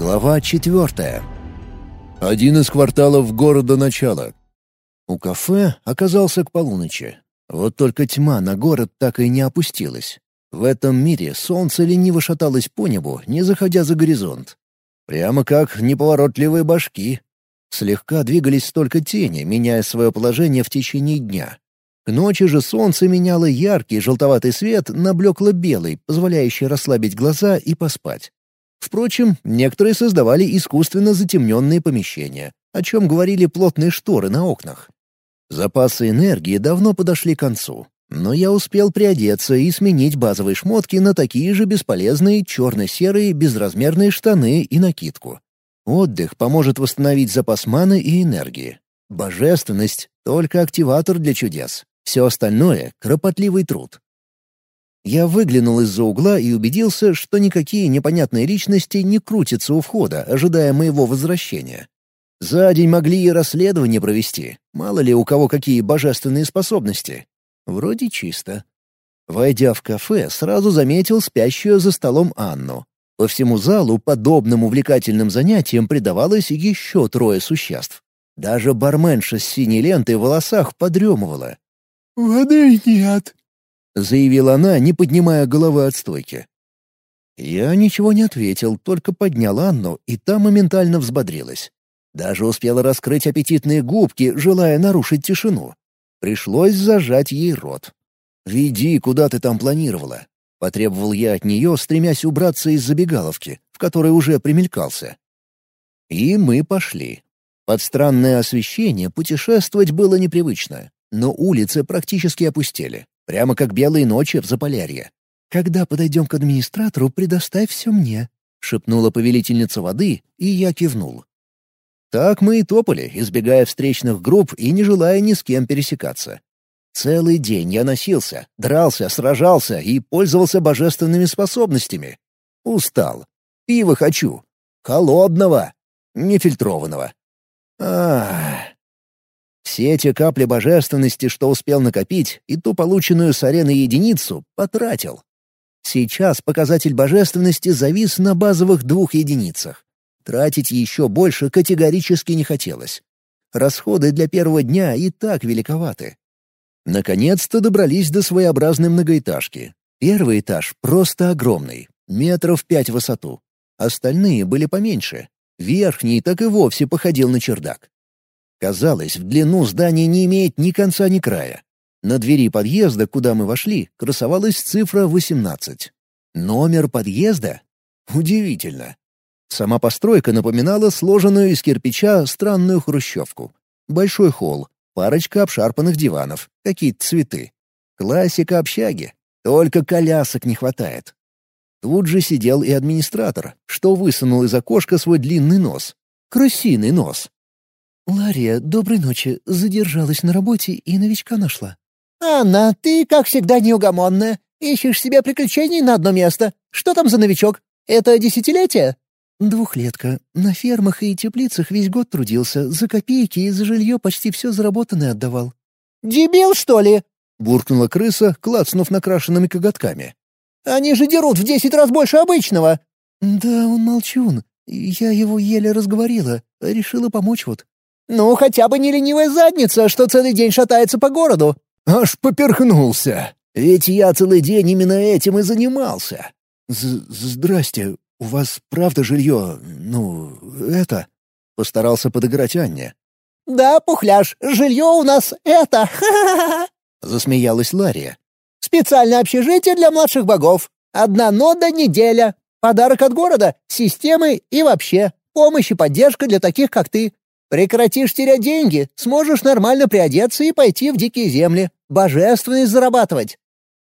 Глава четвертая. Один из кварталов города начала. У кафе оказался к полуночи. Вот только тьма на город так и не опустилась. В этом мире солнце лениво шаталось по небу, не заходя за горизонт. Прямо как неповоротливые башки. Слегка двигались только тени, меняя свое положение в течение дня. К ночи же солнце меняло яркий желтоватый свет на блекло-белый, позволяющий расслабить глаза и поспать. Впрочем, некоторые создавали искусственно затемненные помещения, о чем говорили плотные шторы на окнах. Запасы энергии давно подошли к концу, но я успел приодеться и сменить базовые шмотки на такие же бесполезные черно-серые безразмерные штаны и накидку. Отдых поможет восстановить запас маны и энергии. Божественность — только активатор для чудес. Все остальное — кропотливый труд. Я выглянул из-за угла и убедился, что никакие непонятные личности не крутятся у входа, ожидая моего возвращения. За день могли и расследование провести, мало ли у кого какие божественные способности. Вроде чисто. Войдя в кафе, сразу заметил спящую за столом Анну. По всему залу подобным увлекательным занятиям предавалось еще трое существ. Даже барменша с синей лентой в волосах подремывала. «Воды нет», — заявила она, не поднимая головы от стойки. Я ничего не ответил, только поднял Анну, и та моментально взбодрилась. Даже успела раскрыть аппетитные губки, желая нарушить тишину. Пришлось зажать ей рот. «Веди, куда ты там планировала?» — потребовал я от нее, стремясь убраться из забегаловки, в которой уже примелькался. И мы пошли. Под странное освещение путешествовать было непривычно, но улицы практически опустели. Прямо как белые ночи в Заполярье. «Когда подойдем к администратору, предоставь все мне», — шепнула повелительница воды, и я кивнул. Так мы и топали, избегая встречных групп и не желая ни с кем пересекаться. Целый день я носился, дрался, сражался и пользовался божественными способностями. Устал. Пива хочу. Холодного. Нефильтрованного. Ах, все эти капли божественности, что успел накопить, и ту полученную с арены единицу, потратил. Сейчас показатель божественности завис на базовых двух единицах. Тратить еще больше категорически не хотелось. Расходы для первого дня и так великоваты. Наконец-то добрались до своеобразной многоэтажки. Первый этаж просто огромный, метров пять в высоту. Остальные были поменьше. Верхний так и вовсе походил на чердак. Казалось, в длину здание не имеет ни конца, ни края. На двери подъезда, куда мы вошли, красовалась цифра 18. Номер подъезда? Удивительно. Сама постройка напоминала сложенную из кирпича странную хрущевку. Большой холл, парочка обшарпанных диванов, какие-то цветы. Классика общаги. Только колясок не хватает. Тут же сидел и администратор, что высунул из окошка свой длинный нос. Крысиный нос. «Лария, доброй ночи. Задержалась на работе и новичка нашла». «Анна, ты, как всегда, неугомонная. Ищешь себе приключений на одно место. Что там за новичок? Это десятилетие?» «Двухлетка. На фермах и теплицах весь год трудился. За копейки и за жилье почти все заработанное отдавал». «Дебил, что ли?» — буркнула крыса, клацнув накрашенными коготками. «Они же дерут в десять раз больше обычного!» «Да, он молчун. Я его еле разговорила. Решила помочь вот». Ну, хотя бы не ленивая задница, что целый день шатается по городу. Аж поперхнулся. Ведь я целый день именно этим и занимался. З «Здрасте, у вас правда жилье, ну, это...» Постарался подыграть Анне. «Да, пухляш, жилье у нас это, ха-ха-ха!» Засмеялась Лария. «Специальное общежитие для младших богов. Одна нода неделя. Подарок от города, системы и вообще. Помощь и поддержка для таких, как ты. Прекратишь терять деньги, сможешь нормально приодеться и пойти в дикие земли, божественность зарабатывать».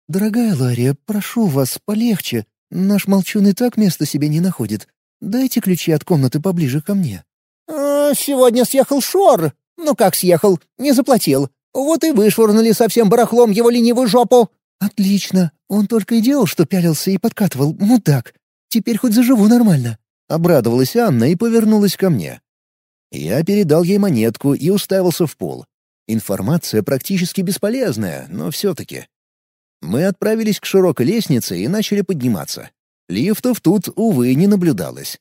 «Дорогая Лария, прошу вас, полегче. Наш молчун и так места себе не находит. Дайте ключи от комнаты поближе ко мне». А, «Сегодня съехал Шор. Ну как съехал? Не заплатил. Вот и вышвырнули совсем барахлом его ленивую жопу». «Отлично. Он только и делал, что пялился и подкатывал. Мудак. Теперь хоть заживу нормально». Обрадовалась Анна и повернулась ко мне. Я передал ей монетку и уставился в пол. Информация практически бесполезная, но все-таки. Мы отправились к широкой лестнице и начали подниматься. Лифтов тут, увы, не наблюдалось.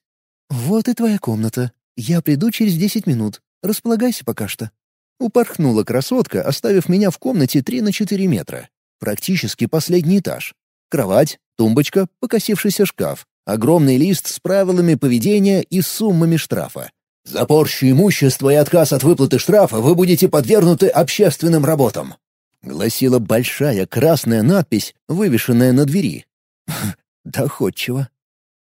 «Вот и твоя комната. Я приду через десять минут. Располагайся пока что». Упорхнула красотка, оставив меня в комнате 3 на 4 метра. Практически последний этаж. Кровать, тумбочка, покосившийся шкаф, огромный лист с правилами поведения и суммами штрафа. За порчу имущества и отказ от выплаты штрафа вы будете подвергнуты общественным работам», — гласила большая красная надпись, вывешенная на двери. Доходчиво.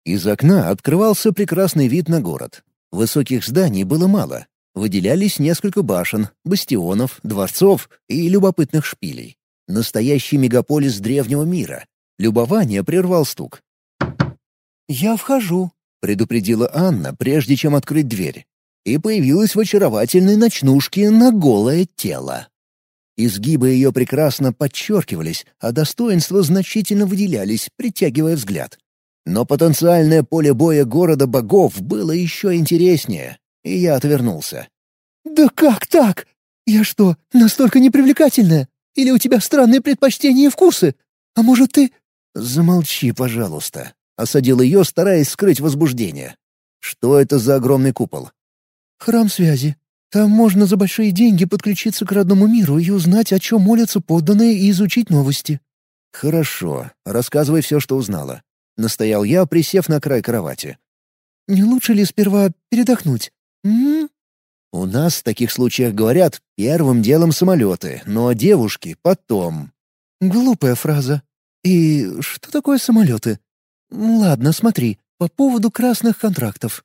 Из окна открывался прекрасный вид на город. Высоких зданий было мало. Выделялись несколько башен, бастионов, дворцов и любопытных шпилей. Настоящий мегаполис древнего мира. Любование прервал стук. «Я вхожу», — предупредила Анна, прежде чем открыть дверь. И появилась в очаровательной ночнушке на голое тело. Изгибы ее прекрасно подчеркивались, а достоинства значительно выделялись, притягивая взгляд. Но потенциальное поле боя города богов было еще интереснее, и я отвернулся. «Да как так? Я что, настолько непривлекательная? Или у тебя странные предпочтения и вкусы? А может, ты...» «Замолчи, пожалуйста», — осадил ее, стараясь скрыть возбуждение. «Что это за огромный купол?» «Храм связи. Там можно за большие деньги подключиться к родному миру и узнать, о чем молятся подданные, и изучить новости». «Хорошо. Рассказывай все, что узнала». Настоял я, присев на край кровати. «Не лучше ли сперва передохнуть? М У нас в таких случаях говорят первым делом самолеты, но девушки — потом». «Глупая фраза. И что такое самолеты? Ладно, смотри, по поводу красных контрактов.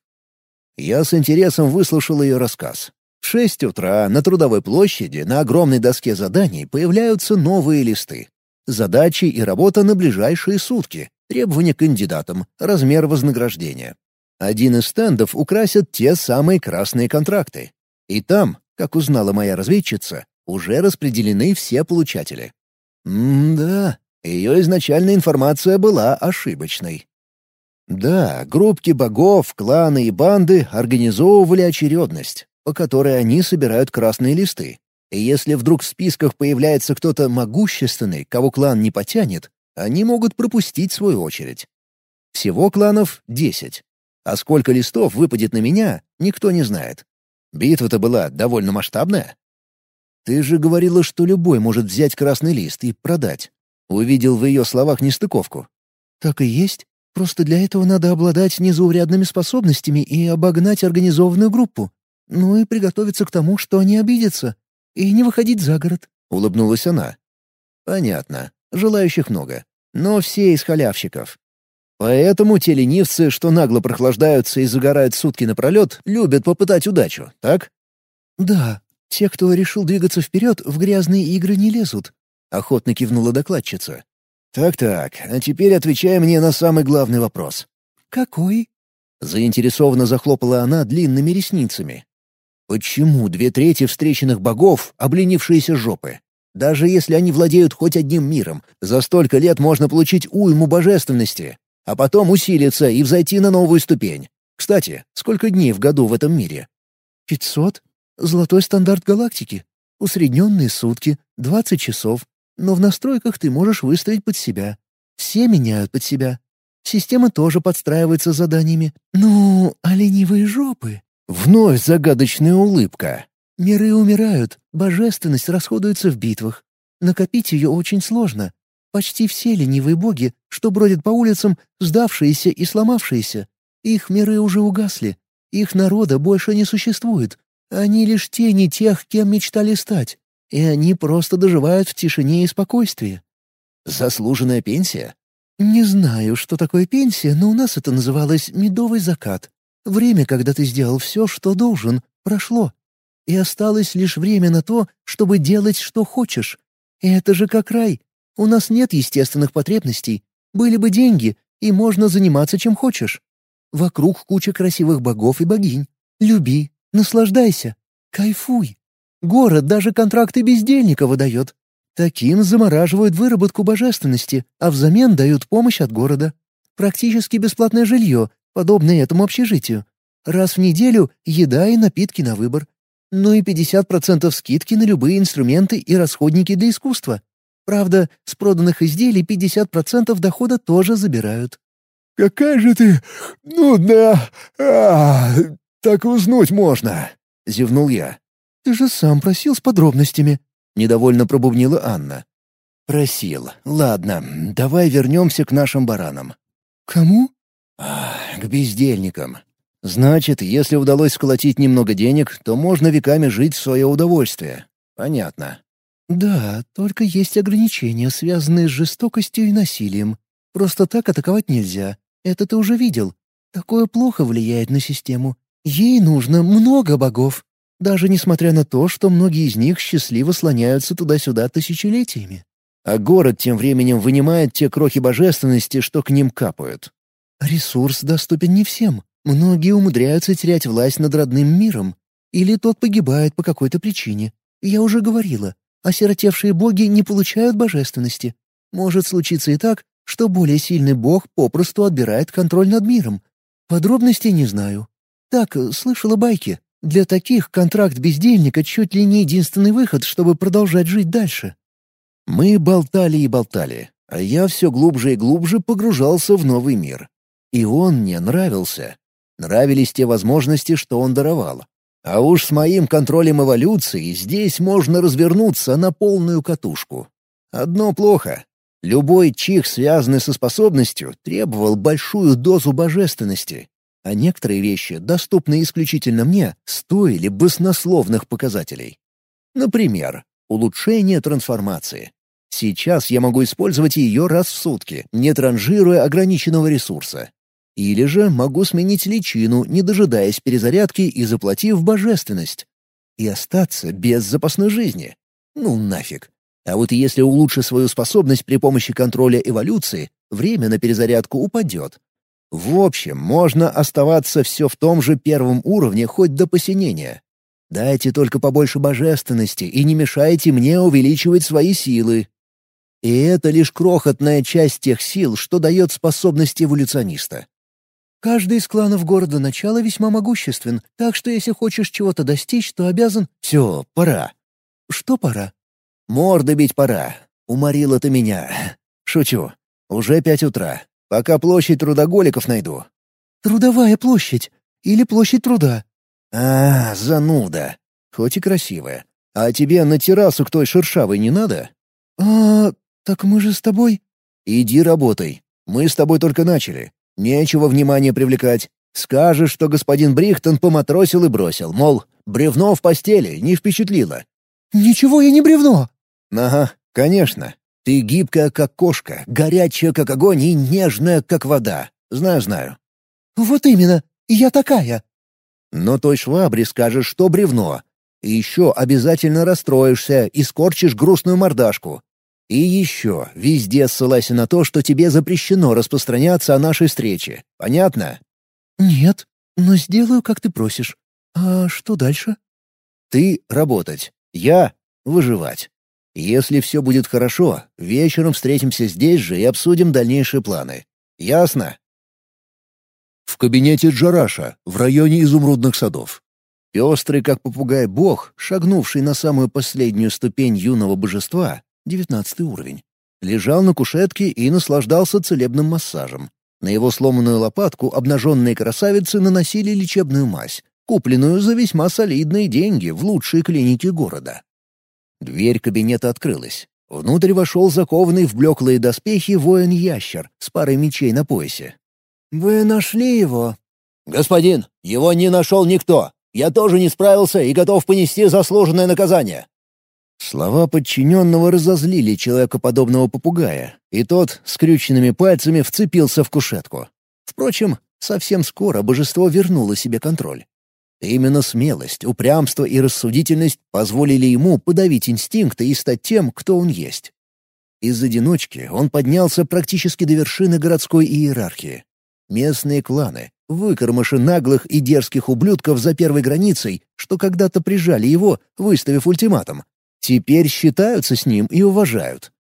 Я с интересом выслушал ее рассказ. В шесть утра на Трудовой площади на огромной доске заданий появляются новые листы. Задачи и работа на ближайшие сутки, требования к кандидатам, размер вознаграждения. Один из стендов украсят те самые красные контракты. И там, как узнала моя разведчица, уже распределены все получатели. М-да, ее изначальная информация была ошибочной. Да, группки богов, кланы и банды организовывали очередность, по которой они собирают красные листы. И если вдруг в списках появляется кто-то могущественный, кого клан не потянет, они могут пропустить свою очередь. Всего кланов — десять. А сколько листов выпадет на меня, никто не знает. Битва-то была довольно масштабная. Ты же говорила, что любой может взять красный лист и продать. Увидел в ее словах нестыковку. Так и есть. Просто для этого надо обладать незаурядными способностями и обогнать организованную группу. Ну и приготовиться к тому, что они обидятся. И не выходить за город», — улыбнулась она. «Понятно. Желающих много. Но все из халявщиков. Поэтому те ленивцы, что нагло прохлаждаются и загорают сутки напролет, любят попытать удачу, так?» «Да. Те, кто решил двигаться вперед, в грязные игры не лезут», — охотно кивнула докладчица. «Так-так, а теперь отвечай мне на самый главный вопрос». «Какой?» Заинтересованно захлопала она длинными ресницами. «Почему две трети встреченных богов — обленившиеся жопы? Даже если они владеют хоть одним миром, за столько лет можно получить уйму божественности, а потом усилиться и взойти на новую ступень. Кстати, сколько дней в году в этом мире?» «Пятьсот. Золотой стандарт галактики. Усредненные сутки, двадцать часов, но в настройках ты можешь выставить под себя. Все меняют под себя. Система тоже подстраивается заданиями. Ну, а ленивые жопы? Вновь загадочная улыбка. Миры умирают, божественность расходуется в битвах. Накопить ее очень сложно. Почти все ленивые боги, что бродят по улицам, сдавшиеся и сломавшиеся. Их миры уже угасли. Их народа больше не существует. Они лишь тени тех, кем мечтали стать и они просто доживают в тишине и спокойствии. Заслуженная пенсия? Не знаю, что такое пенсия, но у нас это называлось «медовый закат». Время, когда ты сделал все, что должен, прошло. И осталось лишь время на то, чтобы делать, что хочешь. И это же как рай. У нас нет естественных потребностей. Были бы деньги, и можно заниматься чем хочешь. Вокруг куча красивых богов и богинь. Люби, наслаждайся, кайфуй. Город даже контракты бездельника выдает. Таким замораживают выработку божественности, а взамен дают помощь от города. Практически бесплатное жилье, подобное этому общежитию. Раз в неделю еда и напитки на выбор. Ну и 50% скидки на любые инструменты и расходники для искусства. Правда, с проданных изделий 50% дохода тоже забирают. какая же ты нудная! А, так уснуть можно!» — зевнул я. «Ты же сам просил с подробностями», — недовольно пробубнила Анна. «Просил. Ладно, давай вернемся к нашим баранам». «Кому?» а, «К бездельникам. Значит, если удалось сколотить немного денег, то можно веками жить в свое удовольствие. Понятно». «Да, только есть ограничения, связанные с жестокостью и насилием. Просто так атаковать нельзя. Это ты уже видел. Такое плохо влияет на систему. Ей нужно много богов, даже несмотря на то, что многие из них счастливо слоняются туда-сюда тысячелетиями. А город тем временем вынимает те крохи божественности, что к ним капают. Ресурс доступен не всем. Многие умудряются терять власть над родным миром. Или тот погибает по какой-то причине. Я уже говорила, осиротевшие боги не получают божественности. Может случиться и так, что более сильный бог попросту отбирает контроль над миром. Подробностей не знаю. Так, слышала байки. Для таких контракт бездельника чуть ли не единственный выход, чтобы продолжать жить дальше. Мы болтали и болтали, а я все глубже и глубже погружался в новый мир. И он мне нравился. Нравились те возможности, что он даровал. А уж с моим контролем эволюции здесь можно развернуться на полную катушку. Одно плохо. Любой чих, связанный со способностью, требовал большую дозу божественности, а некоторые вещи, доступные исключительно мне, стоили баснословных показателей. Например, улучшение трансформации. Сейчас я могу использовать ее раз в сутки, не транжируя ограниченного ресурса. Или же могу сменить личину, не дожидаясь перезарядки и заплатив божественность. И остаться без запасной жизни. Ну нафиг. А вот если улучшу свою способность при помощи контроля эволюции, время на перезарядку упадет. В общем, можно оставаться все в том же первом уровне хоть до посинения. Дайте только побольше божественности и не мешайте мне увеличивать свои силы. И это лишь крохотная часть тех сил, что дает способность эволюциониста. Каждый из кланов города начала весьма могуществен, так что если хочешь чего-то достичь, то обязан... Все, пора. Что пора? Морды бить пора. Уморила ты меня. Шучу. Уже пять утра. Пока площадь трудоголиков найду. Трудовая площадь. Или площадь труда. А, зануда. Хоть и красивая. А тебе на террасу к той шершавой не надо? А, так мы же с тобой... Иди работай. Мы с тобой только начали. Нечего внимания привлекать. Скажешь, что господин Брихтон поматросил и бросил, мол, бревно в постели не впечатлило. «Ничего я не бревно!» «Ага, конечно. Ты гибкая, как кошка, горячая, как огонь и нежная, как вода. Знаю-знаю». «Вот именно. Я такая». «Но той швабре скажешь, что бревно. И еще обязательно расстроишься и скорчишь грустную мордашку. И еще, везде ссылайся на то, что тебе запрещено распространяться о нашей встрече. Понятно? Нет, но сделаю, как ты просишь. А что дальше? Ты — работать, я — выживать. Если все будет хорошо, вечером встретимся здесь же и обсудим дальнейшие планы. Ясно? В кабинете Джараша, в районе изумрудных садов. Пестрый, как попугай бог, шагнувший на самую последнюю ступень юного божества, девятнадцатый уровень, лежал на кушетке и наслаждался целебным массажем. На его сломанную лопатку обнаженные красавицы наносили лечебную мазь, купленную за весьма солидные деньги в лучшей клинике города. Дверь кабинета открылась. Внутрь вошел закованный в блеклые доспехи воин-ящер с парой мечей на поясе. «Вы нашли его?» «Господин, его не нашел никто. Я тоже не справился и готов понести заслуженное наказание. Слова подчиненного разозлили человекоподобного попугая, и тот скрюченными пальцами вцепился в кушетку. Впрочем, совсем скоро божество вернуло себе контроль. Именно смелость, упрямство и рассудительность позволили ему подавить инстинкты и стать тем, кто он есть. Из одиночки он поднялся практически до вершины городской иерархии. Местные кланы, выкормыши наглых и дерзких ублюдков за первой границей, что когда-то прижали его, выставив ультиматум, Теперь считаются с ним и уважают.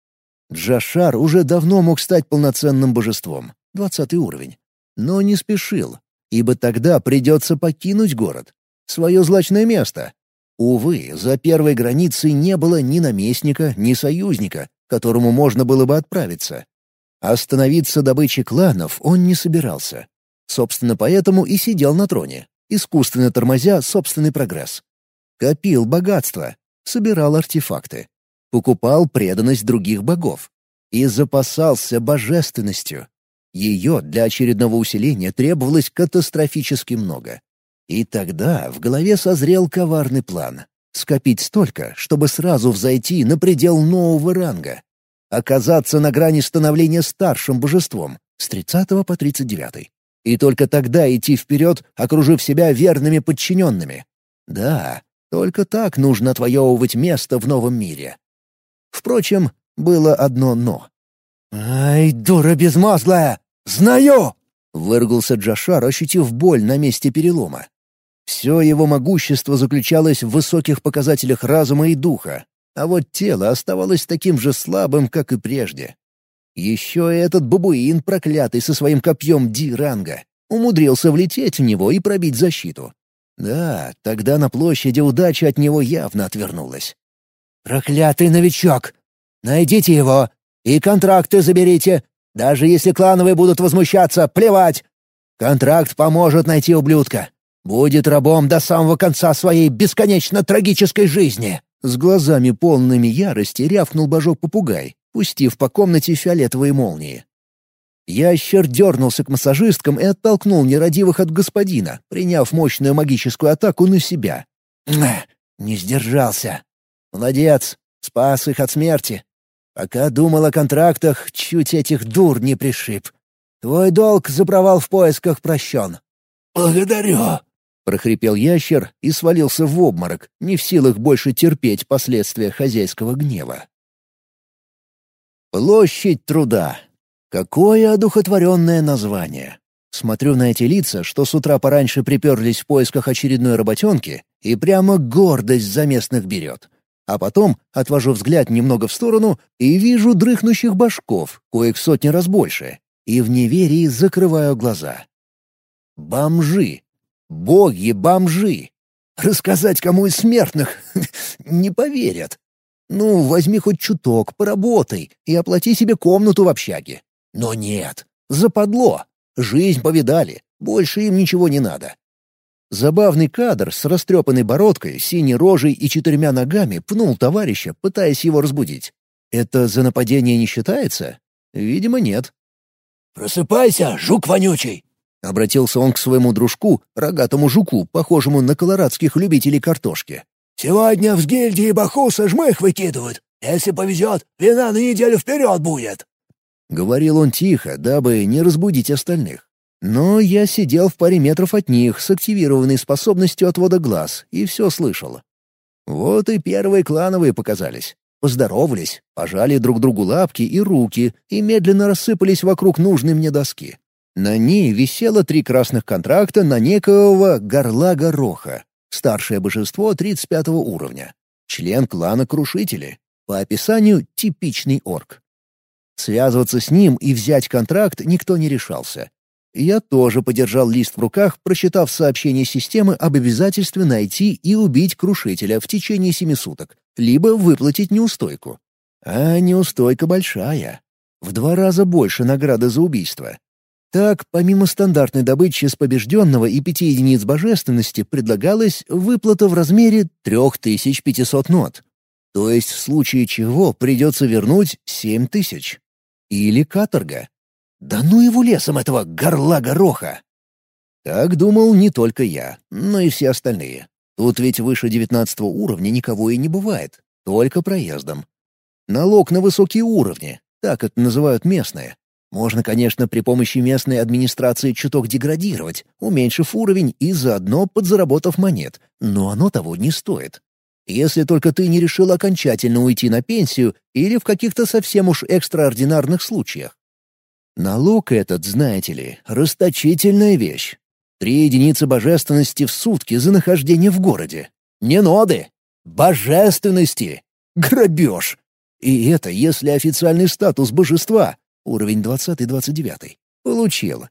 Джашар уже давно мог стать полноценным божеством, двадцатый уровень. Но не спешил, ибо тогда придется покинуть город. Свое злачное место. Увы, за первой границей не было ни наместника, ни союзника, которому можно было бы отправиться. Остановиться добычей кланов он не собирался. Собственно, поэтому и сидел на троне, искусственно тормозя собственный прогресс. Копил богатство, собирал артефакты, покупал преданность других богов и запасался божественностью. Ее для очередного усиления требовалось катастрофически много. И тогда в голове созрел коварный план — скопить столько, чтобы сразу взойти на предел нового ранга, оказаться на грани становления старшим божеством с 30 по 39. И только тогда идти вперед, окружив себя верными подчиненными. Да, только так нужно отвоевывать место в новом мире. Впрочем, было одно «но». «Ай, дура безмозглая! Знаю!» — выругался Джашар, ощутив боль на месте перелома. Все его могущество заключалось в высоких показателях разума и духа, а вот тело оставалось таким же слабым, как и прежде. Еще и этот бабуин проклятый со своим копьем Ди-ранга умудрился влететь в него и пробить защиту. Да, тогда на площади удача от него явно отвернулась. «Проклятый новичок! Найдите его и контракты заберите. Даже если клановые будут возмущаться, плевать! Контракт поможет найти ублюдка. Будет рабом до самого конца своей бесконечно трагической жизни!» С глазами полными ярости рявкнул божок-попугай, пустив по комнате фиолетовые молнии. Ящер дернулся к массажисткам и оттолкнул нерадивых от господина, приняв мощную магическую атаку на себя. «Не сдержался. Молодец, спас их от смерти. Пока думал о контрактах, чуть этих дур не пришиб. Твой долг за провал в поисках прощен». «Благодарю», — прохрипел ящер и свалился в обморок, не в силах больше терпеть последствия хозяйского гнева. Площадь труда. Какое одухотворенное название. Смотрю на эти лица, что с утра пораньше приперлись в поисках очередной работенки, и прямо гордость за местных берет. А потом отвожу взгляд немного в сторону и вижу дрыхнущих башков, коих сотни раз больше, и в неверии закрываю глаза. Бомжи. Боги-бомжи! Рассказать кому из смертных не поверят. Ну, возьми хоть чуток, поработай и оплати себе комнату в общаге. Но нет, западло. Жизнь повидали, больше им ничего не надо. Забавный кадр с растрепанной бородкой, синей рожей и четырьмя ногами пнул товарища, пытаясь его разбудить. Это за нападение не считается? Видимо, нет. «Просыпайся, жук вонючий!» Обратился он к своему дружку, рогатому жуку, похожему на колорадских любителей картошки. «Сегодня в гильдии Бахуса жмых выкидывают. Если повезет, вина на неделю вперед будет!» Говорил он тихо, дабы не разбудить остальных. Но я сидел в паре метров от них с активированной способностью отвода глаз и все слышал. Вот и первые клановые показались. Поздоровались, пожали друг другу лапки и руки и медленно рассыпались вокруг нужной мне доски. На ней висело три красных контракта на некоего Горла Гороха, старшее божество 35 уровня, член клана Крушители, по описанию типичный орк. Связываться с ним и взять контракт никто не решался. Я тоже подержал лист в руках, прочитав сообщение системы об обязательстве найти и убить Крушителя в течение семи суток, либо выплатить неустойку. А неустойка большая. В два раза больше награды за убийство. Так, помимо стандартной добычи с побежденного и пяти единиц божественности, предлагалась выплата в размере 3500 нот. То есть в случае чего придется вернуть 7000. Или каторга. Да ну его лесом этого горла гороха! Так думал не только я, но и все остальные. Тут ведь выше 19 уровня никого и не бывает, только проездом. Налог на высокие уровни, так это называют местные. Можно, конечно, при помощи местной администрации чуток деградировать, уменьшив уровень и заодно подзаработав монет, но оно того не стоит. Если только ты не решил окончательно уйти на пенсию или в каких-то совсем уж экстраординарных случаях. Налог этот, знаете ли, расточительная вещь. Три единицы божественности в сутки за нахождение в городе. Не ноды. Божественности. Грабеж. И это если официальный статус божества уровень 20-29, получил.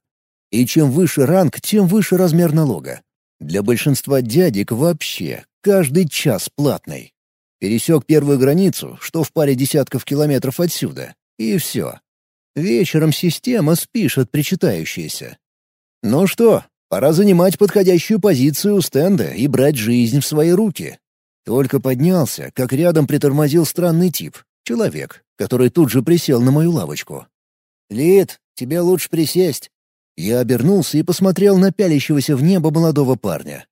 И чем выше ранг, тем выше размер налога. Для большинства дядек вообще каждый час платный. Пересек первую границу, что в паре десятков километров отсюда, и все. Вечером система спишет причитающееся. Ну что, пора занимать подходящую позицию у стенда и брать жизнь в свои руки. Только поднялся, как рядом притормозил странный тип, человек, который тут же присел на мою лавочку. «Лид, тебе лучше присесть». Я обернулся и посмотрел на пялящегося в небо молодого парня.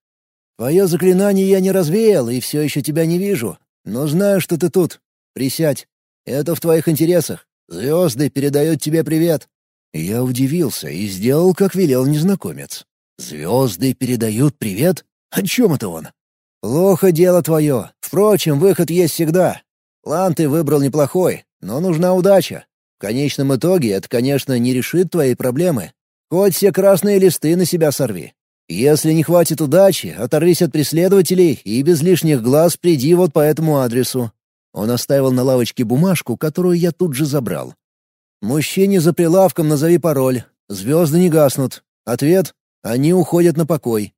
«Твое заклинание я не развеял и все еще тебя не вижу, но знаю, что ты тут. Присядь. Это в твоих интересах. Звезды передают тебе привет». Я удивился и сделал, как велел незнакомец. «Звезды передают привет? О чем это он?» «Плохо дело твое. Впрочем, выход есть всегда. План ты выбрал неплохой, но нужна удача. В конечном итоге это, конечно, не решит твои проблемы. Хоть все красные листы на себя сорви. Если не хватит удачи, оторвись от преследователей и без лишних глаз приди вот по этому адресу. Он оставил на лавочке бумажку, которую я тут же забрал. «Мужчине за прилавком назови пароль. Звезды не гаснут. Ответ — они уходят на покой.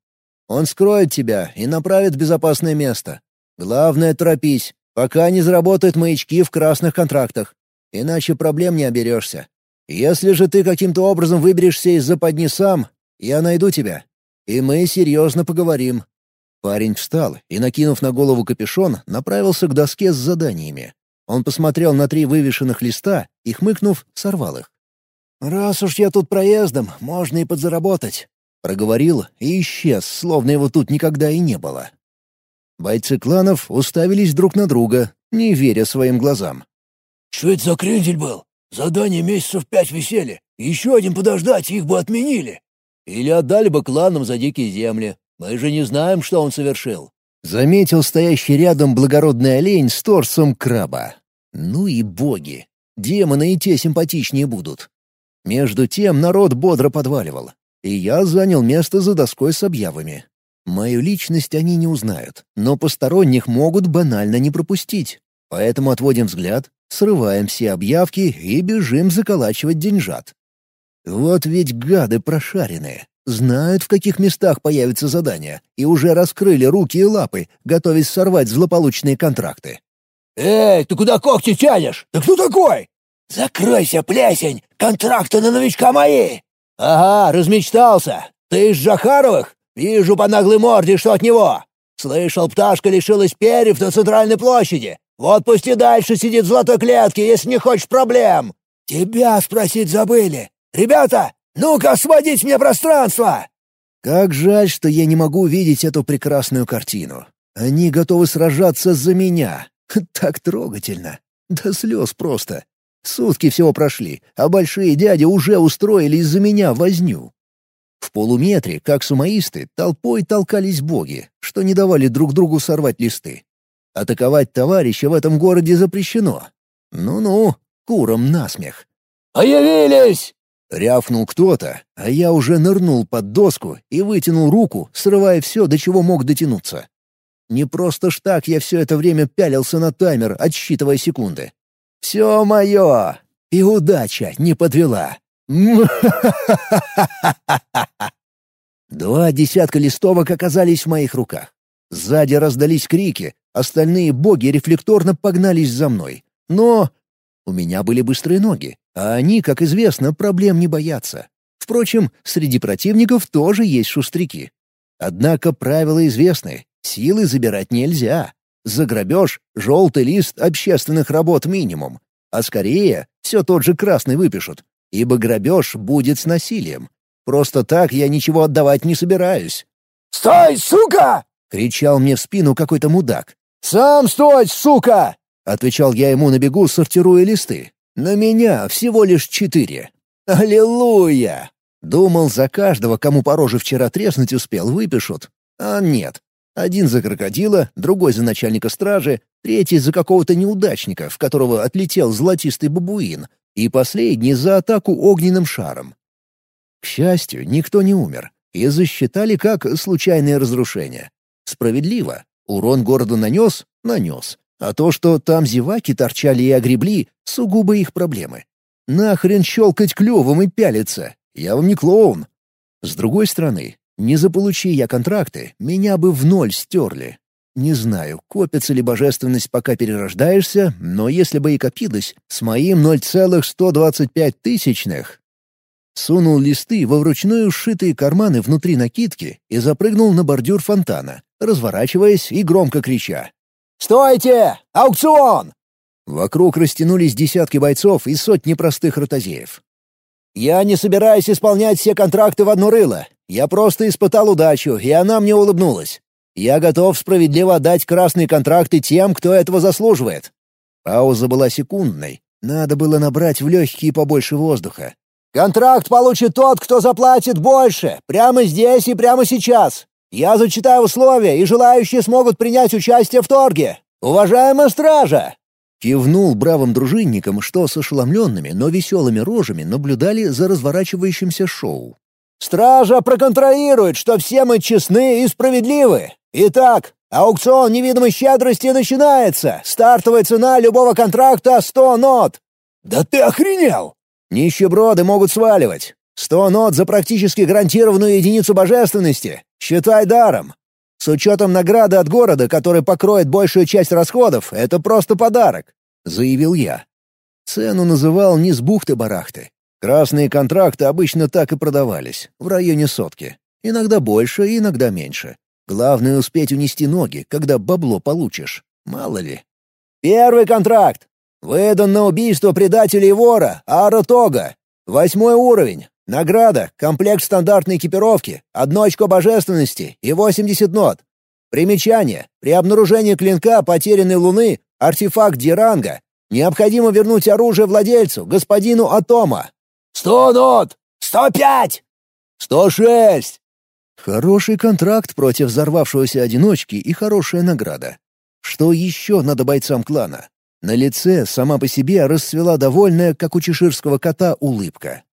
Он скроет тебя и направит в безопасное место. Главное — торопись, пока не заработают маячки в красных контрактах. Иначе проблем не оберешься. Если же ты каким-то образом выберешься из западни сам, я найду тебя. И мы серьезно поговорим. Парень встал и, накинув на голову капюшон, направился к доске с заданиями. Он посмотрел на три вывешенных листа и, хмыкнув, сорвал их. «Раз уж я тут проездом, можно и подзаработать», — проговорил и исчез, словно его тут никогда и не было. Бойцы кланов уставились друг на друга, не веря своим глазам. «Что это за крендель был? Задание месяцев пять висели. Еще один подождать, их бы отменили». «Или отдали бы кланам за дикие земли. Мы же не знаем, что он совершил». Заметил стоящий рядом благородный олень с торсом краба. Ну и боги. Демоны и те симпатичнее будут. Между тем народ бодро подваливал. И я занял место за доской с объявами. Мою личность они не узнают, но посторонних могут банально не пропустить. Поэтому отводим взгляд, срываем все объявки и бежим заколачивать деньжат. Вот ведь гады прошаренные. Знают, в каких местах появятся задания, и уже раскрыли руки и лапы, готовясь сорвать злополучные контракты. «Эй, ты куда когти тянешь? Ты кто такой?» «Закройся, плесень! Контракты на новичка мои!» «Ага, размечтался! Ты из Жахаровых? Вижу по наглой морде, что от него! Слышал, пташка лишилась перьев на центральной площади! Вот пусть и дальше сидит в золотой клетке, если не хочешь проблем!» «Тебя спросить забыли! Ребята, «Ну-ка, освободить мне пространство!» Как жаль, что я не могу видеть эту прекрасную картину. Они готовы сражаться за меня. Так трогательно. До слез просто. Сутки всего прошли, а большие дяди уже устроили из-за меня возню. В полуметре, как сумаисты, толпой толкались боги, что не давали друг другу сорвать листы. Атаковать товарища в этом городе запрещено. Ну-ну, куром насмех. «Появились!» Рявкнул кто-то, а я уже нырнул под доску и вытянул руку, срывая все, до чего мог дотянуться. Не просто ж так я все это время пялился на таймер, отсчитывая секунды. «Все мое!» И удача не подвела. Два десятка листовок оказались в моих руках. Сзади раздались крики, остальные боги рефлекторно погнались за мной. Но у меня были быстрые ноги, а они, как известно, проблем не боятся. Впрочем, среди противников тоже есть шустряки. Однако правила известны — силы забирать нельзя. За грабеж — желтый лист общественных работ минимум. А скорее, все тот же красный выпишут, ибо грабеж будет с насилием. Просто так я ничего отдавать не собираюсь. «Стой, сука!» — кричал мне в спину какой-то мудак. «Сам стой, сука!» — отвечал я ему на бегу, сортируя листы. На меня всего лишь четыре. Аллилуйя! Думал, за каждого, кому по роже вчера треснуть успел, выпишут. А нет. Один за крокодила, другой за начальника стражи, третий за какого-то неудачника, в которого отлетел золотистый бабуин, и последний за атаку огненным шаром. К счастью, никто не умер, и засчитали как случайное разрушение. Справедливо. Урон городу нанес — нанес. А то, что там зеваки торчали и огребли, сугубо их проблемы. Нахрен щелкать клювом и пялиться? Я вам не клоун. С другой стороны, не заполучи я контракты, меня бы в ноль стерли. Не знаю, копится ли божественность, пока перерождаешься, но если бы и копилась, с моим 0,125 тысячных... Сунул листы во вручную сшитые карманы внутри накидки и запрыгнул на бордюр фонтана, разворачиваясь и громко крича. «Стойте! Аукцион!» Вокруг растянулись десятки бойцов и сотни простых ротозеев. «Я не собираюсь исполнять все контракты в одно рыло. Я просто испытал удачу, и она мне улыбнулась. Я готов справедливо отдать красные контракты тем, кто этого заслуживает». Пауза была секундной. Надо было набрать в легкие побольше воздуха. «Контракт получит тот, кто заплатит больше, прямо здесь и прямо сейчас. Я зачитаю условия, и желающие смогут принять участие в торге. Уважаемая стража!» Кивнул бравым дружинникам, что с ошеломленными, но веселыми рожами наблюдали за разворачивающимся шоу. «Стража проконтролирует, что все мы честны и справедливы. Итак, аукцион невидимой щедрости начинается. Стартовая цена любого контракта — сто нот». «Да ты охренел!» «Нищеброды могут сваливать. Сто нот за практически гарантированную единицу божественности. Считай даром. С учетом награды от города, который покроет большую часть расходов, это просто подарок», — заявил я. Цену называл не с бухты-барахты. Красные контракты обычно так и продавались, в районе сотки. Иногда больше, иногда меньше. Главное — успеть унести ноги, когда бабло получишь. Мало ли. «Первый контракт. Выдан на убийство предателя и вора Ара Тога. Восьмой уровень. Награда — комплект стандартной экипировки, одно очко божественности и 80 нот. Примечание. При обнаружении клинка потерянной луны, артефакт Диранга, необходимо вернуть оружие владельцу, господину Атома. «Сто нот! Сто пять! Сто шесть!» Хороший контракт против взорвавшегося одиночки и хорошая награда. Что еще надо бойцам клана? На лице сама по себе расцвела довольная, как у чеширского кота, улыбка.